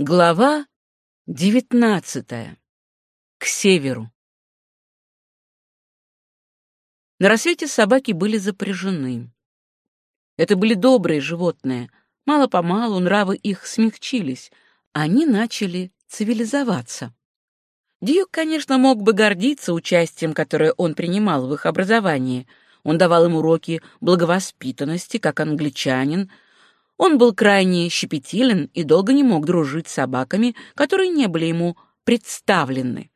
Глава девятнадцатая. К северу. На рассвете собаки были запряжены. Это были добрые животные. Мало-помалу нравы их смягчились. Они начали цивилизоваться. Дьюк, конечно, мог бы гордиться участием, которое он принимал в их образовании. Он давал им уроки благовоспитанности, как англичанин — он был крайне щепетилен и долго не мог дружить с собаками, которые не были ему представлены.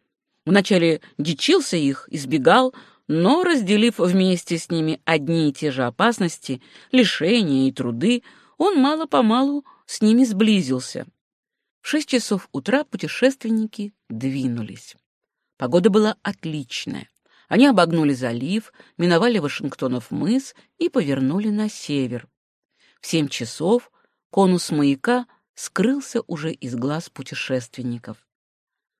Вначале дичился их, избегал, но, разделив вместе с ними одни и те же опасности, лишения и труды, он мало-помалу с ними сблизился. В шесть часов утра путешественники двинулись. Погода была отличная. Они обогнули залив, миновали Вашингтонов мыс и повернули на север. В семь часов конус маяка скрылся уже из глаз путешественников.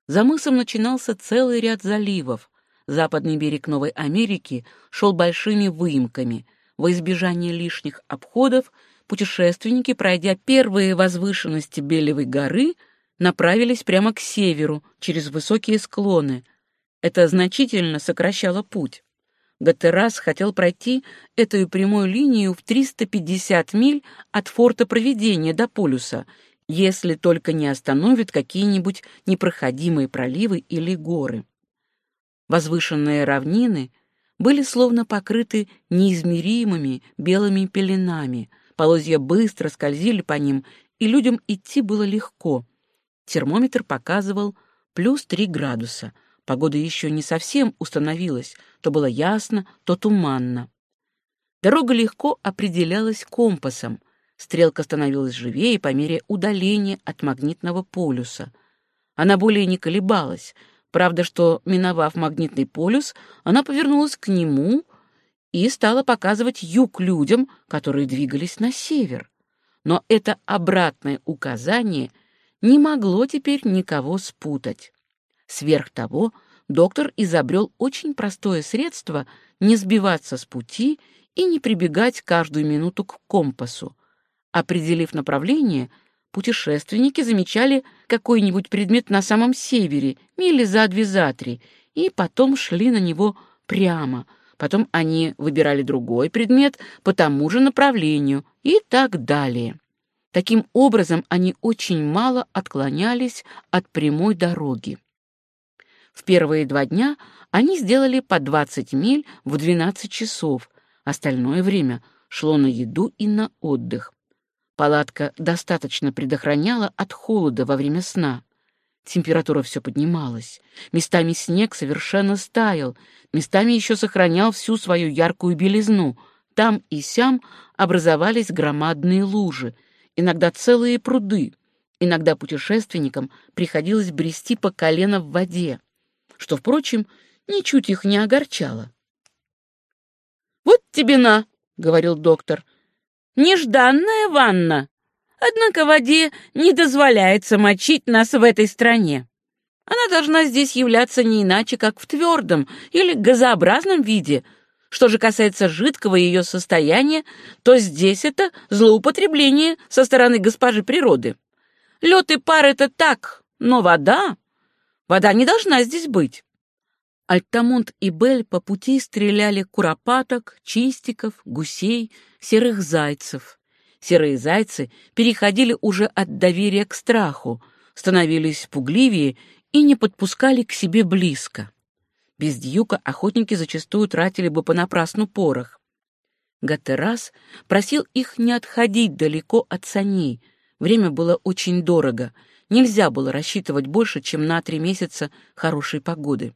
За мысом начинался целый ряд заливов. Западный берег Новой Америки шел большими выемками. Во избежание лишних обходов путешественники, пройдя первые возвышенности Белевой горы, направились прямо к северу, через высокие склоны. Это значительно сокращало путь. Гатерас хотел пройти эту прямую линию в 350 миль от форта Проведения до полюса, если только не остановит какие-нибудь непроходимые проливы или горы. Возвышенные равнины были словно покрыты неизмеримыми белыми пеленами, полозья быстро скользили по ним, и людям идти было легко. Термометр показывал плюс три градуса — Погода еще не совсем установилась, то было ясно, то туманно. Дорога легко определялась компасом. Стрелка становилась живее по мере удаления от магнитного полюса. Она более не колебалась. Правда, что, миновав магнитный полюс, она повернулась к нему и стала показывать юг людям, которые двигались на север. Но это обратное указание не могло теперь никого спутать. Сверх того, доктор изобрел очень простое средство не сбиваться с пути и не прибегать каждую минуту к компасу. Определив направление, путешественники замечали какой-нибудь предмет на самом севере, мили за две за три, и потом шли на него прямо. Потом они выбирали другой предмет по тому же направлению и так далее. Таким образом, они очень мало отклонялись от прямой дороги. В первые два дня они сделали по 20 миль в 12 часов, остальное время шло на еду и на отдых. Палатка достаточно предохраняла от холода во время сна. Температура все поднималась. Местами снег совершенно стаял, местами еще сохранял всю свою яркую белизну. Там и сям образовались громадные лужи, иногда целые пруды. Иногда путешественникам приходилось брести по колено в воде что, впрочем, ничуть их не огорчало. «Вот тебе на!» — говорил доктор. «Нежданная ванна! Однако воде не дозволяется мочить нас в этой стране. Она должна здесь являться не иначе, как в твердом или газообразном виде. Что же касается жидкого ее состояния, то здесь это злоупотребление со стороны госпожи природы. Лед и пар — это так, но вода Вода не должна здесь быть. Альтамонт и Бель по пути стреляли куропаток, чистиков, гусей, серых зайцев. Серые зайцы переходили уже от доверия к страху, становились пугливее и не подпускали к себе близко. Без дьюка охотники зачастую тратили бы понапрасну порох. Гатерас просил их не отходить далеко от саней. Время было очень дорого — Нельзя было рассчитывать больше, чем на три месяца хорошей погоды.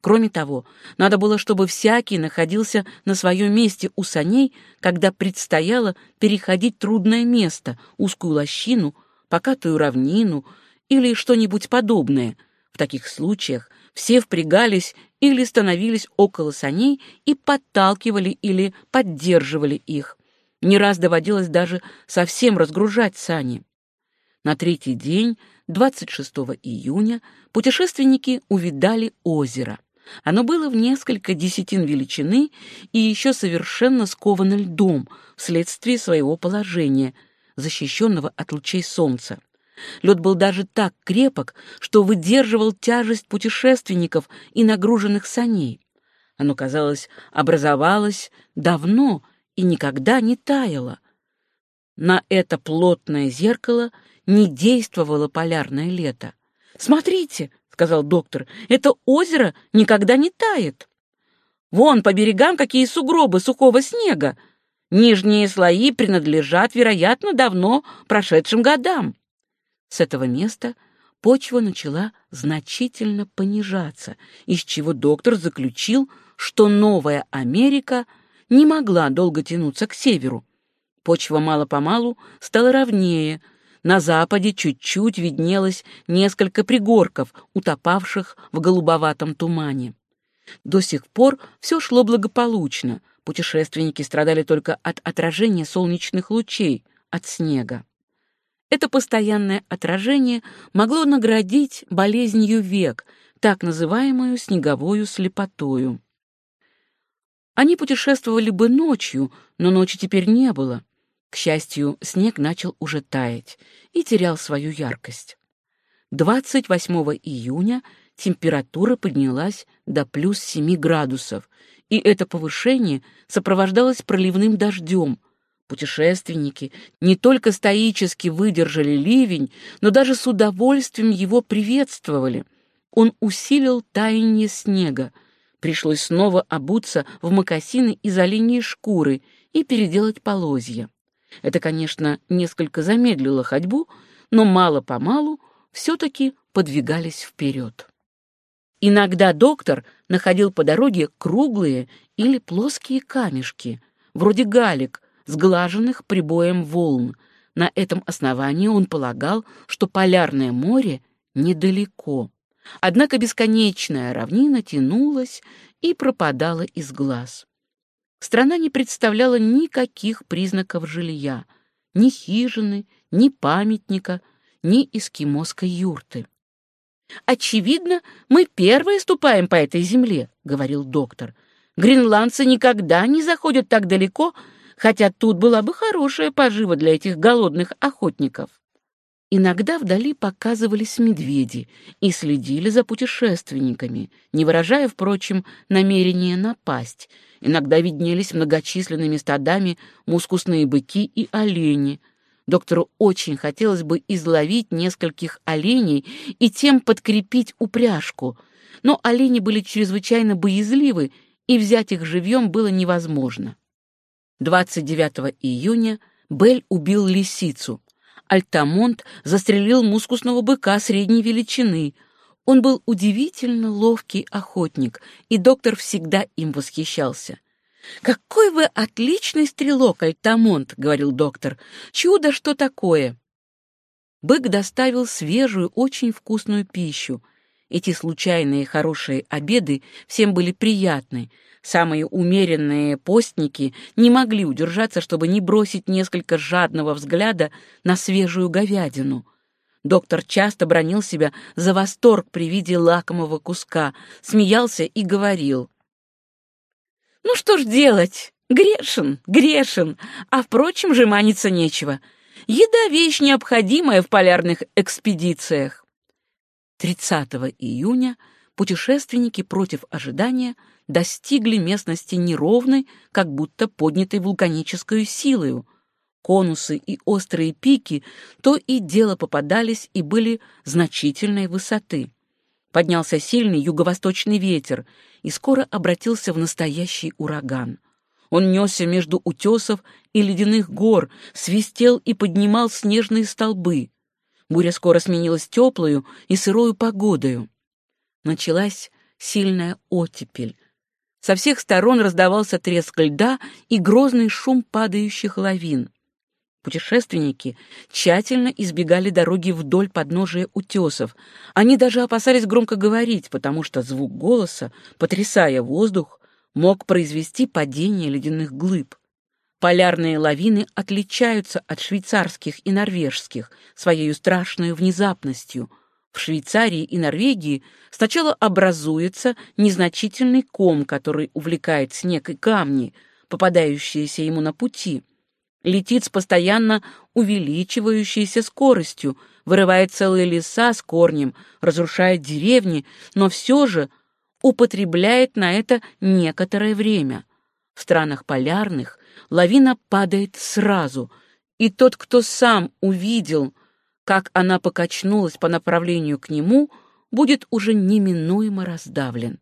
Кроме того, надо было, чтобы всякий находился на своем месте у саней, когда предстояло переходить трудное место, узкую лощину, покатую равнину или что-нибудь подобное. В таких случаях все впрягались или становились около саней и подталкивали или поддерживали их. Не раз доводилось даже совсем разгружать сани. На третий день, 26 июня, путешественники увидали озеро. Оно было в несколько десятин величины и еще совершенно сковано льдом вследствие своего положения, защищенного от лучей солнца. Лед был даже так крепок, что выдерживал тяжесть путешественников и нагруженных саней. Оно, казалось, образовалось давно и никогда не таяло. На это плотное зеркало не действовало полярное лето. «Смотрите», — сказал доктор, — «это озеро никогда не тает. Вон по берегам какие сугробы сухого снега. Нижние слои принадлежат, вероятно, давно прошедшим годам. С этого места почва начала значительно понижаться, из чего доктор заключил, что Новая Америка не могла долго тянуться к северу. Почва мало-помалу стала ровнее, на западе чуть-чуть виднелось несколько пригорков, утопавших в голубоватом тумане. До сих пор все шло благополучно, путешественники страдали только от отражения солнечных лучей, от снега. Это постоянное отражение могло наградить болезнью век, так называемую снеговую слепотою. Они путешествовали бы ночью, но ночи теперь не было. К счастью, снег начал уже таять и терял свою яркость. 28 июня температура поднялась до плюс 7 градусов, и это повышение сопровождалось проливным дождем. Путешественники не только стоически выдержали ливень, но даже с удовольствием его приветствовали. Он усилил таяние снега. Пришлось снова обуться в мокасины из оленьей шкуры и переделать полозья. Это, конечно, несколько замедлило ходьбу, но мало-помалу все-таки подвигались вперед. Иногда доктор находил по дороге круглые или плоские камешки, вроде галек, сглаженных прибоем волн. На этом основании он полагал, что полярное море недалеко. Однако бесконечная равнина тянулась и пропадала из глаз. Страна не представляла никаких признаков жилья, ни хижины, ни памятника, ни эскимосской юрты. «Очевидно, мы первые ступаем по этой земле», — говорил доктор. «Гренландцы никогда не заходят так далеко, хотя тут была бы хорошая пожива для этих голодных охотников». Иногда вдали показывались медведи и следили за путешественниками, не выражая, впрочем, намерения напасть. Иногда виднелись многочисленными стадами мускусные быки и олени, Доктору очень хотелось бы изловить нескольких оленей и тем подкрепить упряжку, но олени были чрезвычайно боязливы, и взять их живьем было невозможно. 29 июня Бель убил лисицу. Альтамонт застрелил мускусного быка средней величины. Он был удивительно ловкий охотник, и доктор всегда им восхищался. «Какой вы отличный стрелок, Альтамонт!» — говорил доктор. «Чудо, что такое!» Бык доставил свежую, очень вкусную пищу. Эти случайные хорошие обеды всем были приятны. Самые умеренные постники не могли удержаться, чтобы не бросить несколько жадного взгляда на свежую говядину. Доктор часто бронил себя за восторг при виде лакомого куска, смеялся и говорил — ну что ж делать? Грешен, грешен, а впрочем, жеманиться нечего. Еда — вещь необходимая в полярных экспедициях. 30 июня путешественники против ожидания достигли местности неровной, как будто поднятой вулканической силою. Конусы и острые пики то и дело попадались и были значительной высоты. Поднялся сильный юго-восточный ветер и скоро обратился в настоящий ураган. Он несся между утесов и ледяных гор, свистел и поднимал снежные столбы. Буря скоро сменилась теплую и сырою погодою. Началась сильная оттепель. Со всех сторон раздавался треск льда и грозный шум падающих лавин. Путешественники тщательно избегали дороги вдоль подножия утесов. Они даже опасались громко говорить, потому что звук голоса, потрясая воздух, мог произвести падение ледяных глыб. Полярные лавины отличаются от швейцарских и норвежских своей страшной внезапностью. В Швейцарии и Норвегии сначала образуется незначительный ком, который увлекает снег и камни, попадающиеся ему на пути — летит с постоянно увеличивающейся скоростью, вырывает целые леса с корнем, разрушает деревни, но все же употребляет на это некоторое время. В странах полярных лавина падает сразу, и тот, кто сам увидел, как она покачнулась по направлению к нему, будет уже неминуемо раздавлен.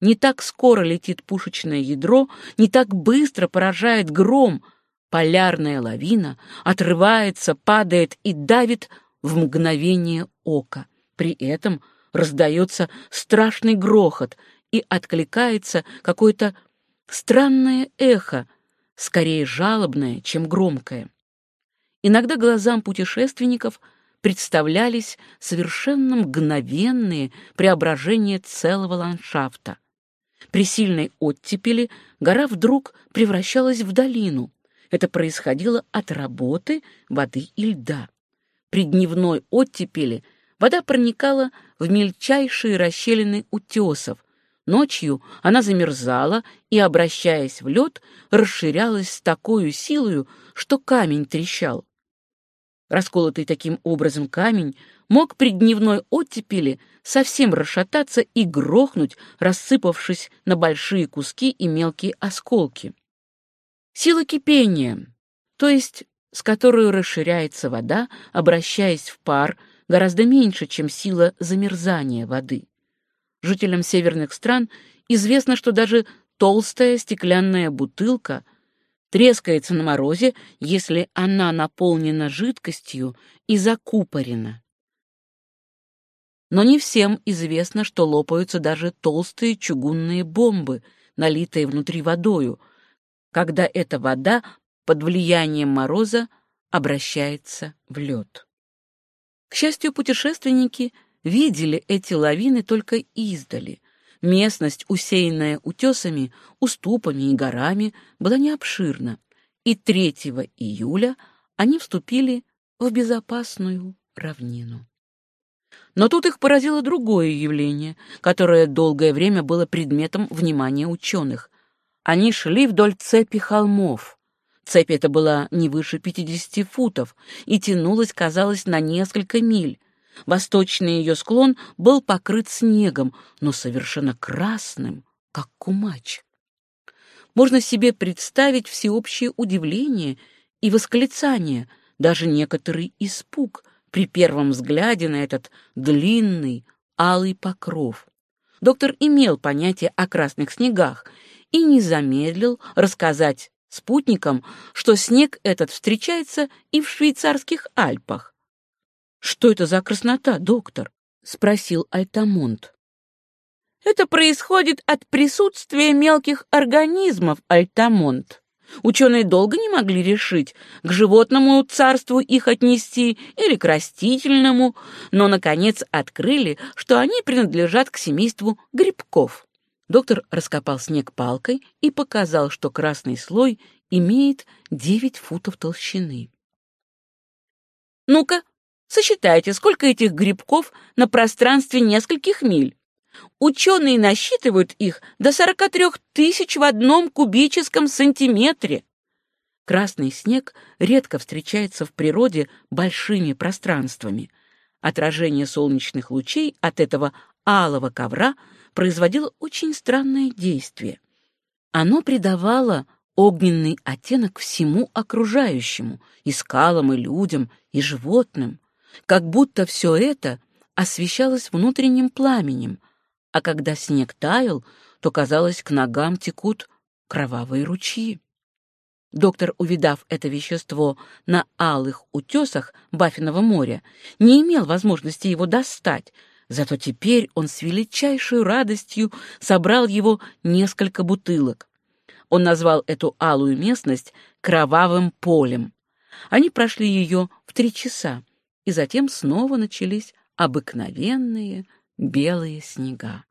Не так скоро летит пушечное ядро, не так быстро поражает гром. Полярная лавина отрывается, падает и давит в мгновение ока. При этом раздается страшный грохот и откликается какое-то странное эхо, скорее жалобное, чем громкое. Иногда глазам путешественников представлялись совершенно мгновенные преображения целого ландшафта. При сильной оттепели гора вдруг превращалась в долину. Это происходило от работы воды и льда. При дневной оттепели вода проникала в мельчайшие расщелины утесов. Ночью она замерзала и, обращаясь в лед, расширялась с такой силой, что камень трещал. Расколотый таким образом камень мог при дневной оттепели совсем расшататься и грохнуть, рассыпавшись на большие куски и мелкие осколки. Сила кипения, то есть с которой расширяется вода, обращаясь в пар, гораздо меньше, чем сила замерзания воды. Жителям северных стран известно, что даже толстая стеклянная бутылка — трескается на морозе, если она наполнена жидкостью и закупорена. Но не всем известно, что лопаются даже толстые чугунные бомбы, налитые внутри водою, когда эта вода под влиянием мороза обращается в лед. К счастью, путешественники видели эти лавины только издали, Местность, усеянная утесами, уступами и горами, была не обширна, и 3 июля они вступили в безопасную равнину. Но тут их поразило другое явление, которое долгое время было предметом внимания ученых. Они шли вдоль цепи холмов. Цепь эта была не выше 50 футов и тянулась, казалось, на несколько миль. Восточный ее склон был покрыт снегом, но совершенно красным, как кумач. Можно себе представить всеобщее удивление и восклицание, даже некоторый испуг при первом взгляде на этот длинный алый покров. Доктор имел понятие о красных снегах и не замедлил рассказать спутникам, что снег этот встречается и в швейцарских Альпах. «Что это за краснота, доктор?» — спросил Альтамонт. «Это происходит от присутствия мелких организмов, Альтамонт. Ученые долго не могли решить, к животному царству их отнести или к растительному, но, наконец, открыли, что они принадлежат к семейству грибков». Доктор раскопал снег палкой и показал, что красный слой имеет девять футов толщины. «Ну-ка, Сосчитайте, сколько этих грибков на пространстве нескольких миль. Ученые насчитывают их до 43 тысяч в одном кубическом сантиметре. Красный снег редко встречается в природе большими пространствами. Отражение солнечных лучей от этого алого ковра производило очень странное действие. Оно придавало огненный оттенок всему окружающему, и скалам, и людям, и животным как будто все это освещалось внутренним пламенем, а когда снег таял, то, казалось, к ногам текут кровавые ручьи. Доктор, увидав это вещество на алых утесах Баффинова моря, не имел возможности его достать, зато теперь он с величайшей радостью собрал его несколько бутылок. Он назвал эту алую местность «кровавым полем». Они прошли ее в три часа, и затем снова начались обыкновенные белые снега.